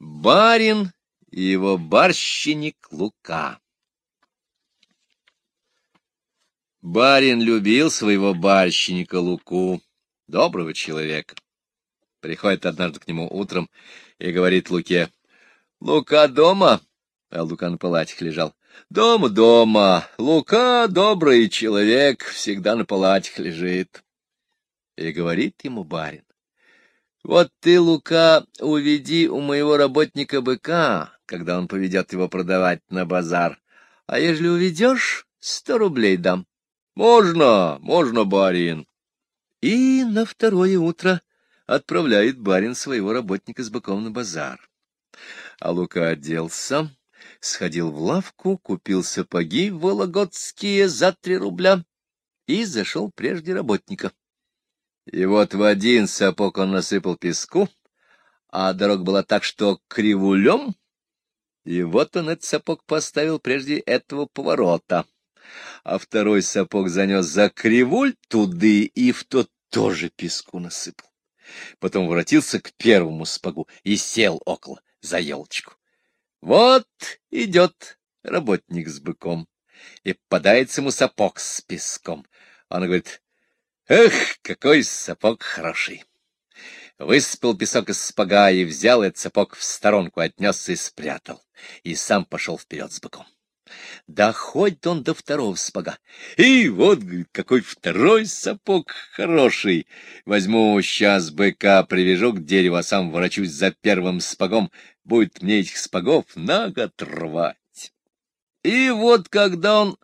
Барин и его барщиник Лука. Барин любил своего барщиника Луку, доброго человека. Приходит однажды к нему утром и говорит Луке, «Лука дома?» А Лука на палатях лежал. «Дома, дома. Лука добрый человек, всегда на палатях лежит». И говорит ему барин, вот ты, Лука, уведи у моего работника быка, когда он поведет его продавать на базар. А ежели уведешь, сто рублей дам. Можно, можно, барин. И на второе утро отправляет барин своего работника с быком на базар. А Лука оделся, сходил в лавку, купил сапоги вологодские за три рубля и зашел прежде работника. И вот в один сапог он насыпал песку, а дорога была так, что кривулем, и вот он этот сапог поставил прежде этого поворота. А второй сапог занес за кривуль туды и в тот тоже песку насыпал. Потом воротился к первому сапогу и сел около, за елочку. Вот идет работник с быком, и попадается ему сапог с песком. Он говорит, Эх, какой сапог хороший! Высыпал песок из сапога и взял этот сапог в сторонку, отнес и спрятал, и сам пошел вперед с быком. Доходит он до второго сапога. И вот, говорит, какой второй сапог хороший. Возьму сейчас быка, привяжу к дереву, а сам ворочусь за первым сапогом. Будет мне этих сапогов на рвать. И вот, когда он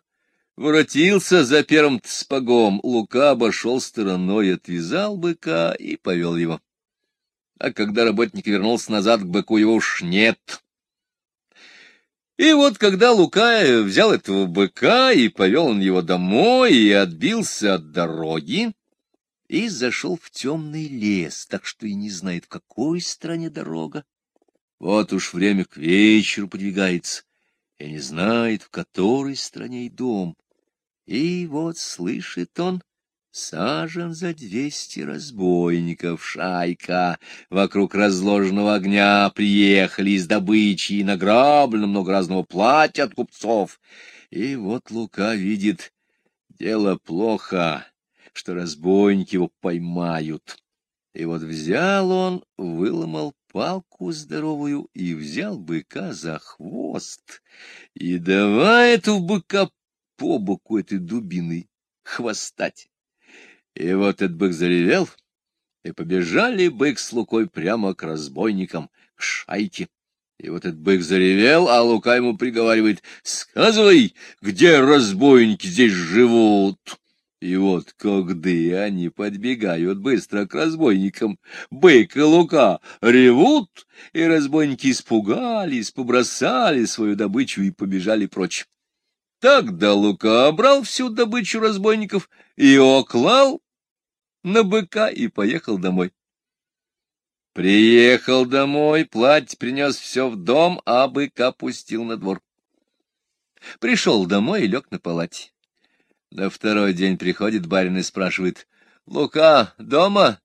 Воротился за первым спагом, Лука обошел стороной, отвязал быка и повел его. А когда работник вернулся назад к быку, его уж нет. И вот когда Лука взял этого быка и повел он его домой и отбился от дороги, и зашел в темный лес, так что и не знает, в какой стороне дорога. Вот уж время к вечеру подвигается, и не знает, в которой стране и дом. И вот слышит он, сажен за двести разбойников шайка. Вокруг разложенного огня приехали из добычи и награблено много разного платья от купцов. И вот Лука видит, дело плохо, что разбойники его поймают. И вот взял он, выломал палку здоровую и взял быка за хвост. И давай эту быка по боку этой дубины хвостать. И вот этот бык заревел, и побежали бык с Лукой прямо к разбойникам, к шайке. И вот этот бык заревел, а Лука ему приговаривает, «Сказывай, где разбойники здесь живут?» И вот когда они подбегают быстро к разбойникам, бык и Лука ревут, и разбойники испугались, побросали свою добычу и побежали прочь. Тогда Лука обрал всю добычу разбойников и оклал на быка и поехал домой. Приехал домой, платье принес все в дом, а быка пустил на двор. Пришел домой и лег на палате. На второй день приходит барин и спрашивает, «Лука дома?»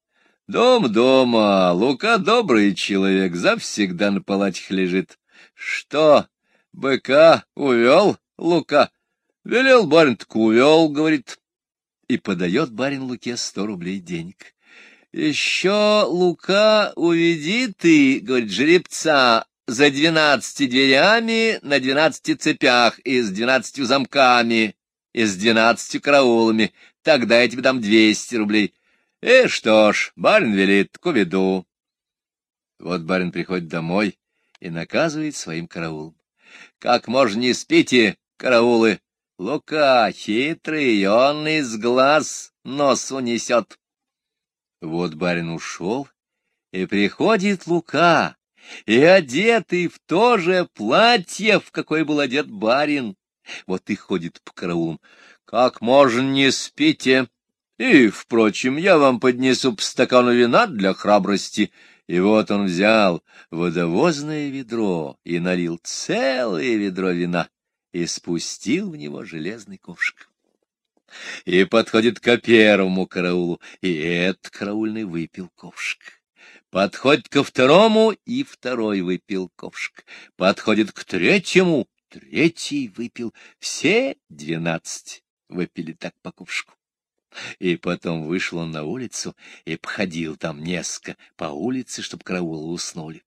«Дом дома. Лука добрый человек, завсегда на палатях лежит». «Что, быка увел?» Лука. Велел барин, так увел, говорит, и подает барин Луке сто рублей денег. Еще, Лука, уведи ты, говорит, жеребца за двенадцати дверями на двенадцати цепях и с двенадцатью замками и с двенадцатью караулами. Тогда я тебе дам двести рублей. И э, что ж, барин велит, к уведу. Вот барин приходит домой и наказывает своим караулом. Как можно не спите, караулы. Лука хитрый, он из глаз нос унесет. Вот барин ушел, и приходит Лука, и одетый в то же платье, в какое был одет барин. Вот и ходит по караулам. Как можно не спите? И, впрочем, я вам поднесу по стакану вина для храбрости. И вот он взял водовозное ведро и налил целое ведро вина и спустил в него железный ковшик. И подходит к первому караулу, и этот караульный выпил ковшик. Подходит ко второму, и второй выпил ковшик. Подходит к третьему, третий выпил. Все двенадцать выпили так по ковшику. И потом вышел он на улицу и походил там несколько по улице, чтобы караулы уснули.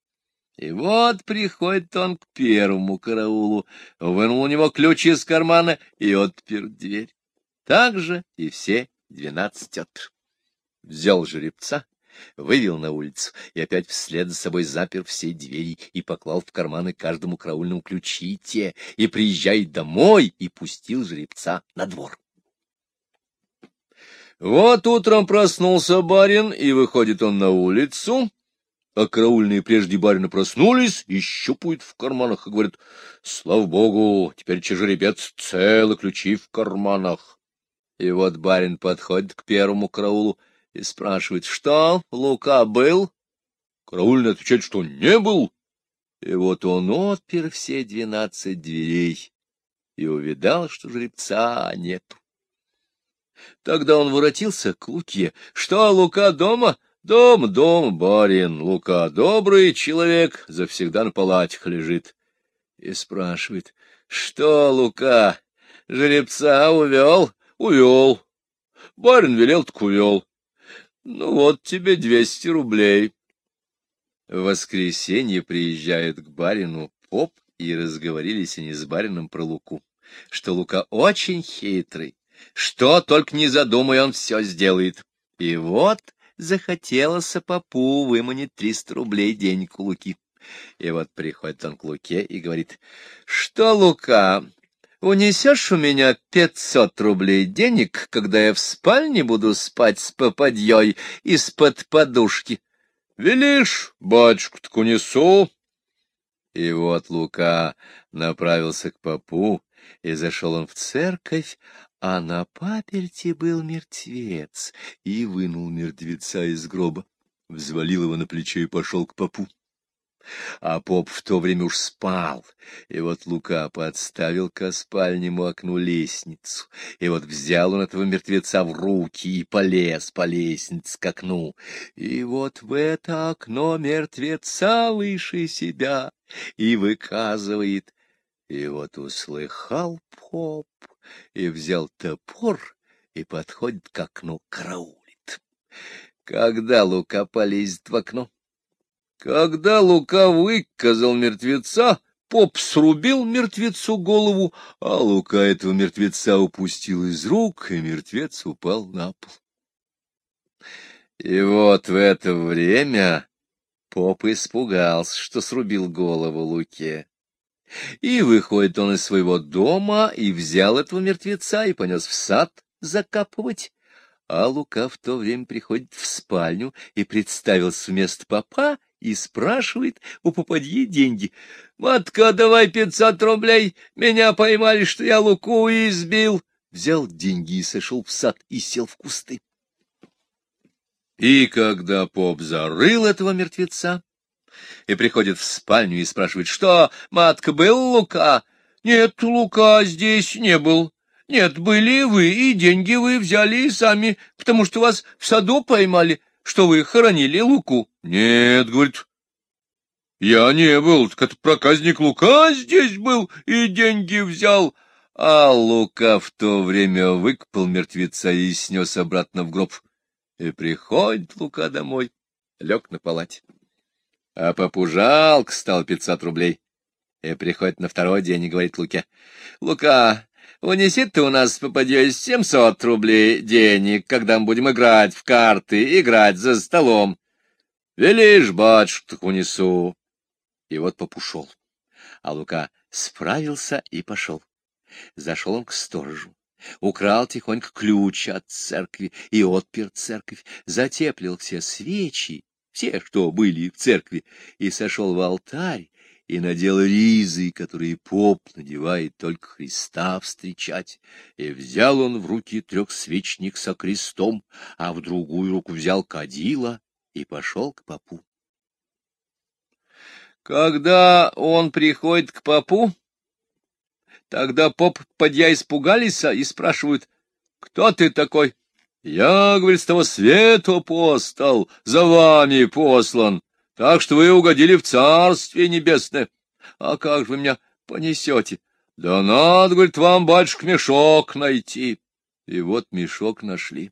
И вот приходит он к первому караулу, вынул у него ключ из кармана и отпер дверь. Так же и все двенадцать отпер. Взял жеребца, вывел на улицу и опять вслед за собой запер все двери и поклал в карманы каждому караульному ключи те, и приезжает домой, и пустил жеребца на двор. Вот утром проснулся барин, и выходит он на улицу, а караульные прежде барина проснулись и щупают в карманах и говорят, «Слава богу, теперь жеребец целый, ключи в карманах». И вот барин подходит к первому караулу и спрашивает, «Что, Лука был?» Караульный отвечает, что не был. И вот он отпер все двенадцать дверей и увидал, что жеребца нету. Тогда он воротился к Луке. — Что, Лука дома? — Дом, дом, барин. Лука добрый человек, завсегда на палатях лежит. И спрашивает. — Что, Лука, жеребца увел? — Увел. Барин велел, так увел. — Ну вот тебе двести рублей. В воскресенье приезжают к барину поп, и разговорились они с барином про Луку, что Лука очень хитрый, что только не задумай, он все сделает. И вот захотелось попу выманить триста рублей денег у Луки. И вот приходит он к Луке и говорит, что, Лука, унесешь у меня пятьсот рублей денег, когда я в спальне буду спать с попадьей из-под подушки? Велишь, батюшку, так унесу. И вот Лука направился к попу, и зашел он в церковь, а на паперти был мертвец, и вынул мертвеца из гроба, взвалил его на плечо и пошел к попу. А поп в то время уж спал, и вот Лука подставил к спальнему окну лестницу, и вот взял он этого мертвеца в руки и полез по лестнице к окну, и вот в это окно мертвеца выше себя и выказывает, и вот услыхал поп, и взял топор и подходит к окну, караулит. Когда Лука полезет в окно? Когда Лука выказал мертвеца, поп срубил мертвецу голову, а Лука этого мертвеца упустил из рук, и мертвец упал на пол. И вот в это время поп испугался, что срубил голову Луке. И выходит он из своего дома и взял этого мертвеца и понес в сад закапывать. А Лука в то время приходит в спальню и представился вместо папа и спрашивает у попадьи деньги. «Матка, давай пятьсот рублей, меня поймали, что я Луку избил». Взял деньги и сошел в сад и сел в кусты. И когда поп зарыл этого мертвеца, и приходит в спальню и спрашивает, что, матка, был Лука? Нет, Лука здесь не был. Нет, были вы, и деньги вы взяли и сами, потому что вас в саду поймали, что вы хоронили Луку. Нет, говорит, я не был, так это проказник Лука здесь был и деньги взял. А Лука в то время выкопал мертвеца и снес обратно в гроб. И приходит Лука домой, лег на палате. А папу жалко стал пятьсот рублей. И приходит на второй день и говорит Луке, — Лука, унеси ты у нас попадешь семьсот рублей денег, когда мы будем играть в карты, играть за столом. Велишь, батюшка, так унесу. И вот папу шел. А Лука справился и пошел. Зашел он к сторожу украл тихонько ключ от церкви и отпер церковь, затеплил все свечи все, что были в церкви, и сошел в алтарь, и надел ризы, которые поп надевает только Христа встречать, и взял он в руки трехсвечник со крестом, а в другую руку взял кадила и пошел к попу. Когда он приходит к попу, тогда поп подья испугались и спрашивают, кто ты такой? Я, говорит, с того света апостол, за вами послан, так что вы угодили в Царствие Небесное. А как же вы меня понесете? Да надо, говорит, вам, батюшка, мешок найти. И вот мешок нашли.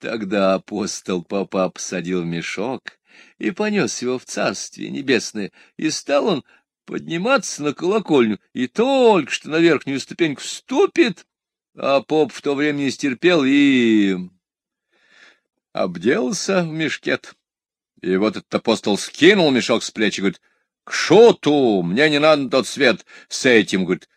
Тогда апостол папа посадил мешок и понес его в Царствие Небесное, и стал он подниматься на колокольню, и только что на верхнюю ступеньку вступит, а поп в то время не стерпел и обделался в мешкет. И вот этот апостол скинул мешок с плеч и говорит, — К шуту, мне не надо тот свет с этим, — говорит.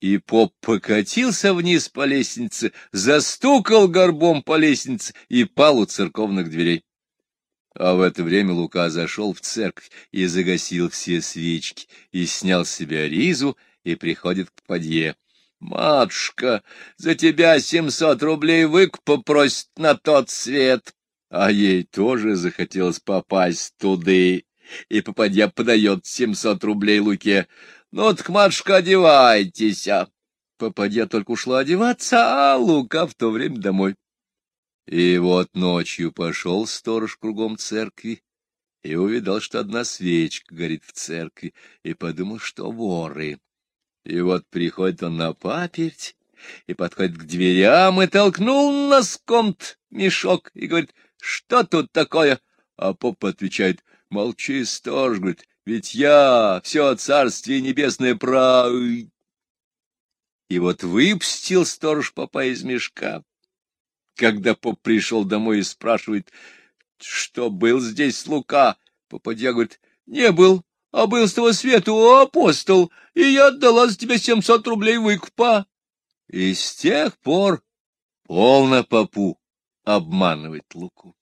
И поп покатился вниз по лестнице, застукал горбом по лестнице и пал у церковных дверей. А в это время Лука зашел в церковь и загасил все свечки, и снял с себя ризу, и приходит к подье. Матушка, за тебя семьсот рублей выкупа просит на тот свет. А ей тоже захотелось попасть туды, и попадья подает семьсот рублей Луке. Ну так, матушка, одевайтесь. Попадья только ушла одеваться, а Лука в то время домой. И вот ночью пошел сторож кругом церкви и увидал, что одна свечка горит в церкви, и подумал, что воры. И вот приходит он на паперть и подходит к дверям и толкнул носком мешок и говорит, что тут такое? А поп отвечает, молчи, сторож, говорит, ведь я все царствие небесное про... И вот выпустил сторож попа из мешка. Когда поп пришел домой и спрашивает, что был здесь Лука, попадья говорит, не был, а был с того света, о, апостол, и я отдала за тебя семьсот рублей выкупа. И с тех пор полно попу обманывать Луку.